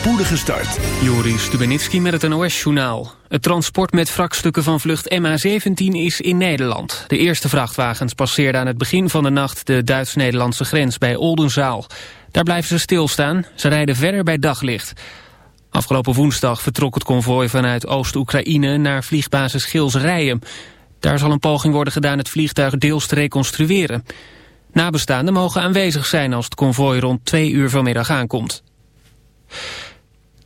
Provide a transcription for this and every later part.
spoedige start. Joris Stubenitski met het NOS-journaal. Het transport met wrakstukken van vlucht MH17 is in Nederland. De eerste vrachtwagens passeerden aan het begin van de nacht... de Duits-Nederlandse grens bij Oldenzaal. Daar blijven ze stilstaan. Ze rijden verder bij daglicht. Afgelopen woensdag vertrok het konvooi vanuit Oost-Oekraïne... naar vliegbasis Gilsrijen. Daar zal een poging worden gedaan het vliegtuig deels te reconstrueren. Nabestaanden mogen aanwezig zijn als het konvooi rond twee uur vanmiddag aankomt.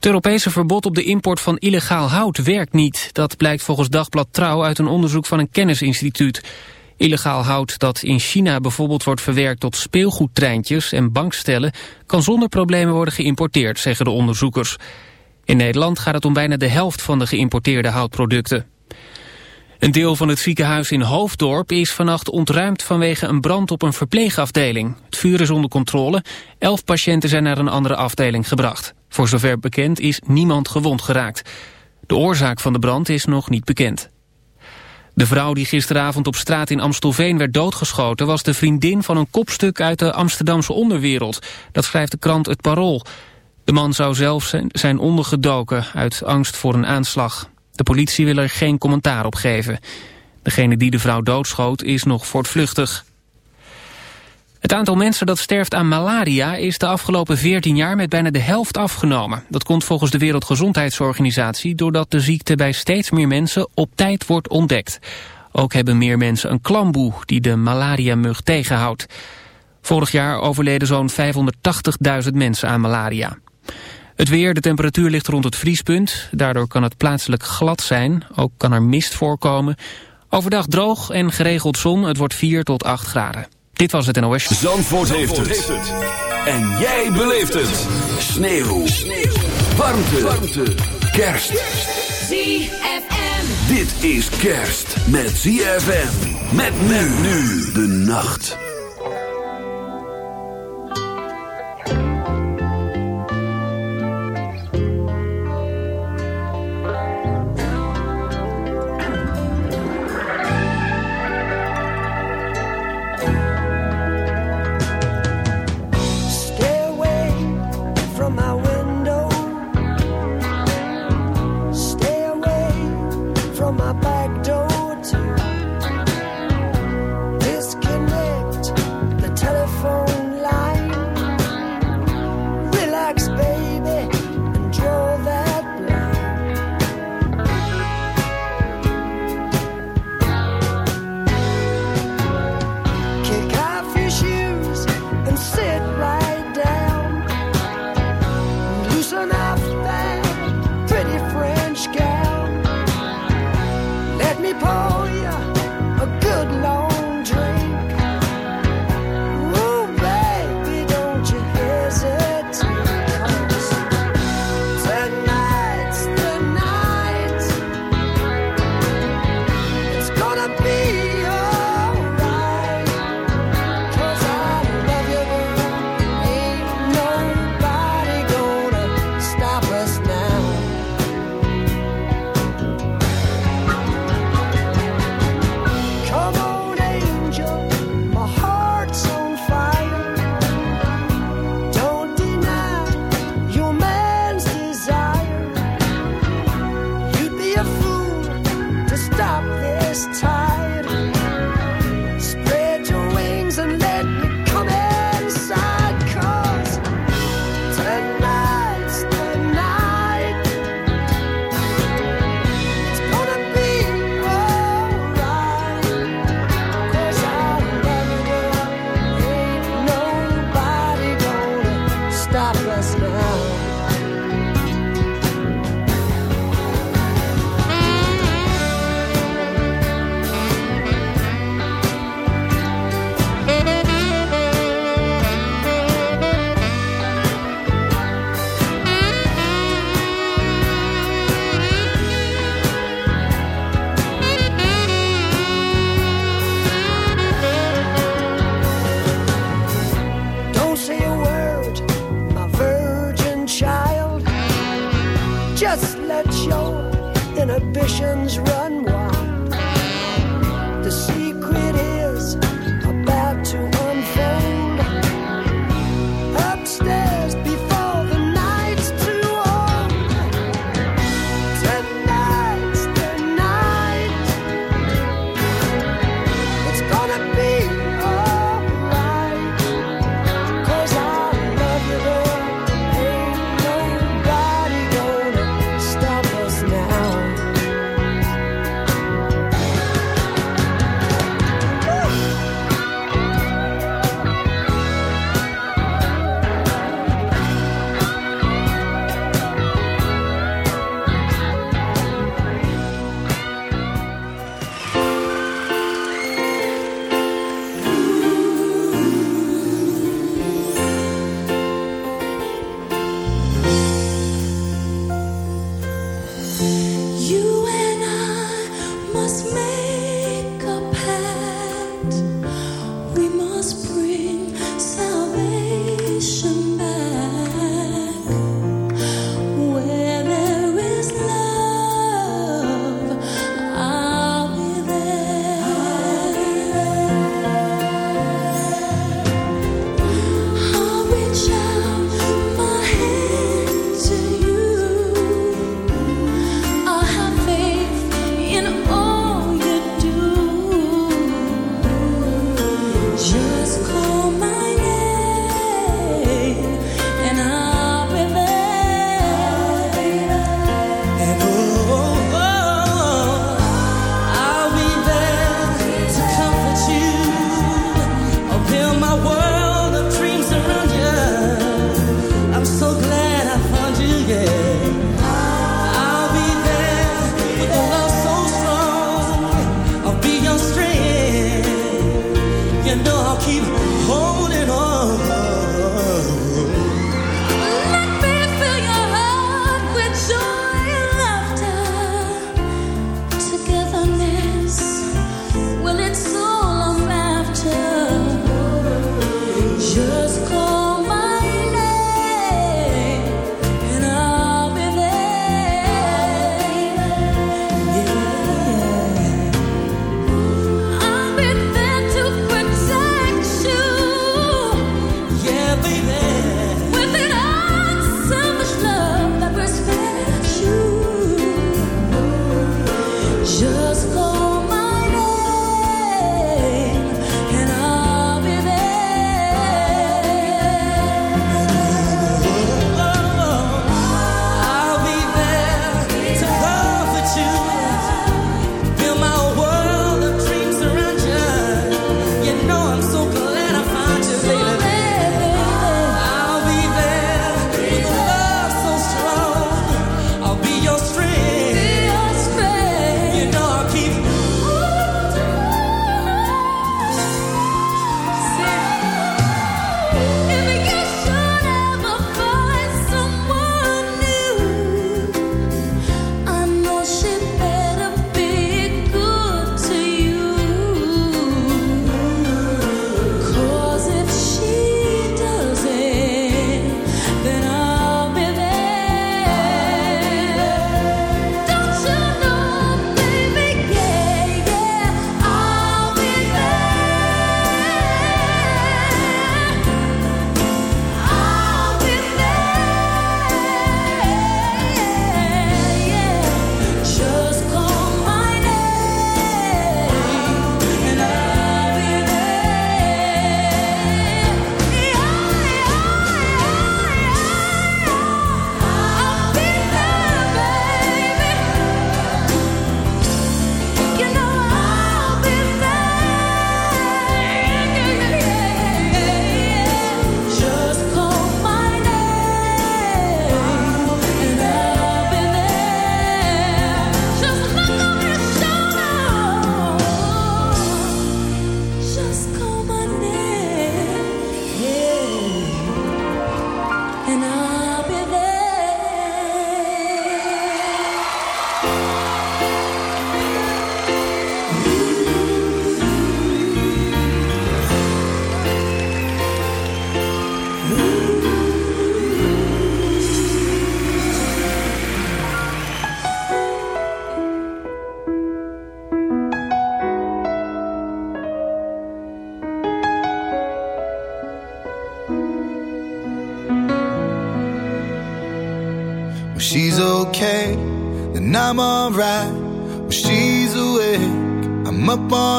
Het Europese verbod op de import van illegaal hout werkt niet. Dat blijkt volgens Dagblad Trouw uit een onderzoek van een kennisinstituut. Illegaal hout dat in China bijvoorbeeld wordt verwerkt tot speelgoedtreintjes en bankstellen... kan zonder problemen worden geïmporteerd, zeggen de onderzoekers. In Nederland gaat het om bijna de helft van de geïmporteerde houtproducten. Een deel van het ziekenhuis in Hoofddorp is vannacht ontruimd vanwege een brand op een verpleegafdeling. Het vuur is onder controle. Elf patiënten zijn naar een andere afdeling gebracht. Voor zover bekend is niemand gewond geraakt. De oorzaak van de brand is nog niet bekend. De vrouw die gisteravond op straat in Amstelveen werd doodgeschoten... was de vriendin van een kopstuk uit de Amsterdamse onderwereld. Dat schrijft de krant Het Parool. De man zou zelf zijn ondergedoken uit angst voor een aanslag. De politie wil er geen commentaar op geven. Degene die de vrouw doodschoot is nog voortvluchtig. Het aantal mensen dat sterft aan malaria is de afgelopen 14 jaar met bijna de helft afgenomen. Dat komt volgens de Wereldgezondheidsorganisatie doordat de ziekte bij steeds meer mensen op tijd wordt ontdekt. Ook hebben meer mensen een klamboe die de malaria-mug tegenhoudt. Vorig jaar overleden zo'n 580.000 mensen aan malaria. Het weer, de temperatuur ligt rond het vriespunt. Daardoor kan het plaatselijk glad zijn. Ook kan er mist voorkomen. Overdag droog en geregeld zon. Het wordt 4 tot 8 graden. Dit was het NOS. Zandvoort, heeft, het. En jij beleeft het. Sneeuw. Sneeuw. Warmte. Warmte. Kerst. ZFM. Dit is kerst met ZFM. Met men nu de nacht.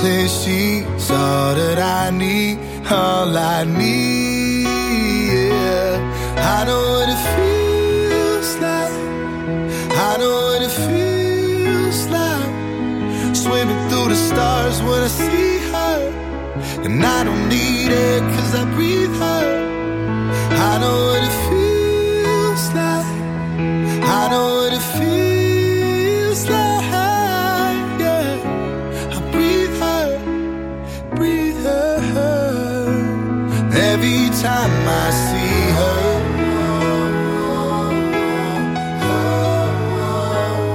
Clear she's all that I need, all I need. Yeah. I know what it feels like. I know what it feels like. swimming through the stars when I see her. And I don't need it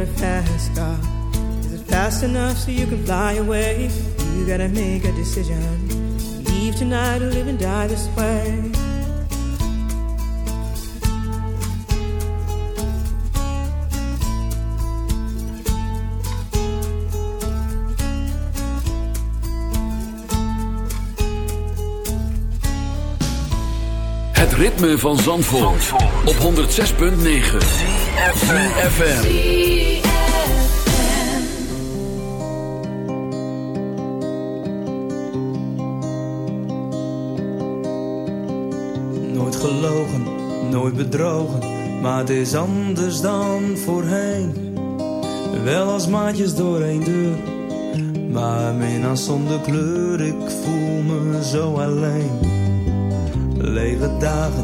A fast car. Is it fast enough so you can fly away? You gotta make a decision. Leave tonight or live and die this way. Het ritme van Zandvoort. Op 106.9 FM. nooit bedrogen, maar het is anders dan voorheen. Wel als maatjes door één deur, maar minnaar zonder kleur, ik voel me zo alleen. Lege dagen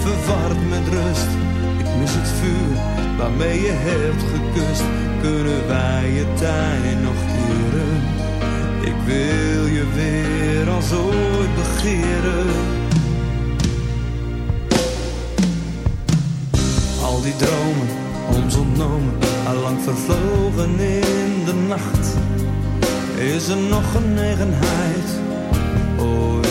verward met rust. Ik mis het vuur waarmee je hebt gekust. Kunnen wij je tijd nog keren? Ik wil je weer als ooit begeren. Al die dromen, ons ontnomen, allang vervlogen in de nacht. Is er nog genegenheid?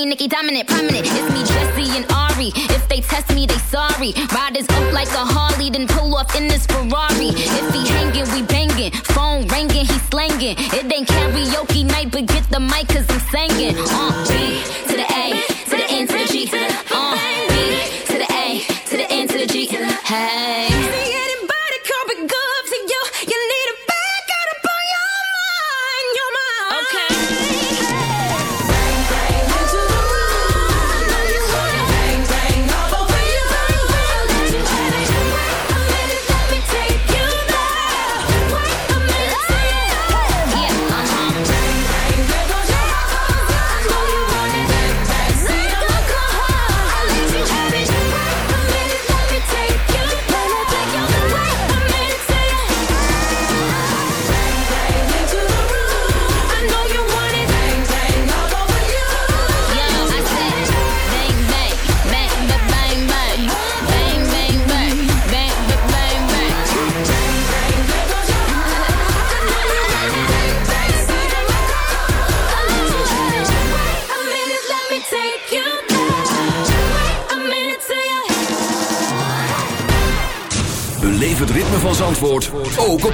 Queen Nicki dominant, prominent. It's me, Jessie and Ari. If they test me, they sorry.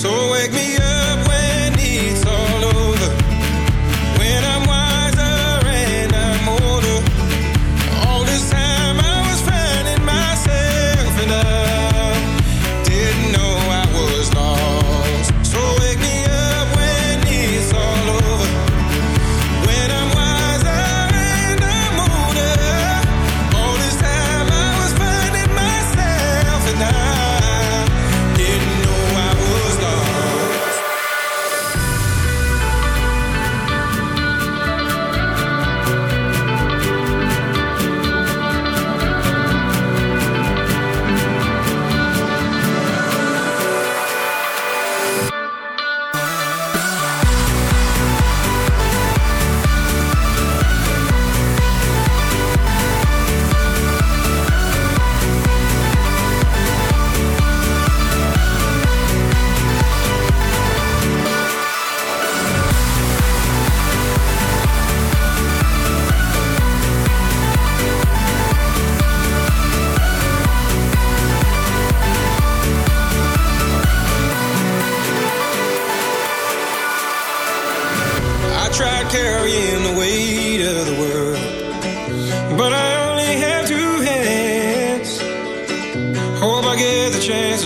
So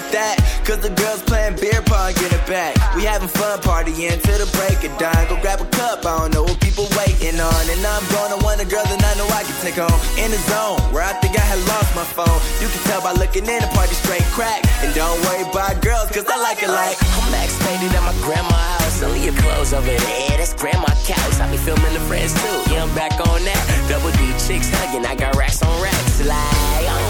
Like that. Cause the girls playing beer pong, get it back. We having fun partying till the break of dawn. Go grab a cup, I don't know what people waiting on. And I'm gonna want a girl that I know I can take home. In the zone, where I think I had lost my phone. You can tell by looking in, the party straight crack. And don't worry about girls, cause I like it like. I'm max faded at my grandma's house. Only your clothes over there. That's grandma couch. I be filming the friends too. Yeah, I'm back on that. Double D chicks hugging. I got racks on racks. Like, want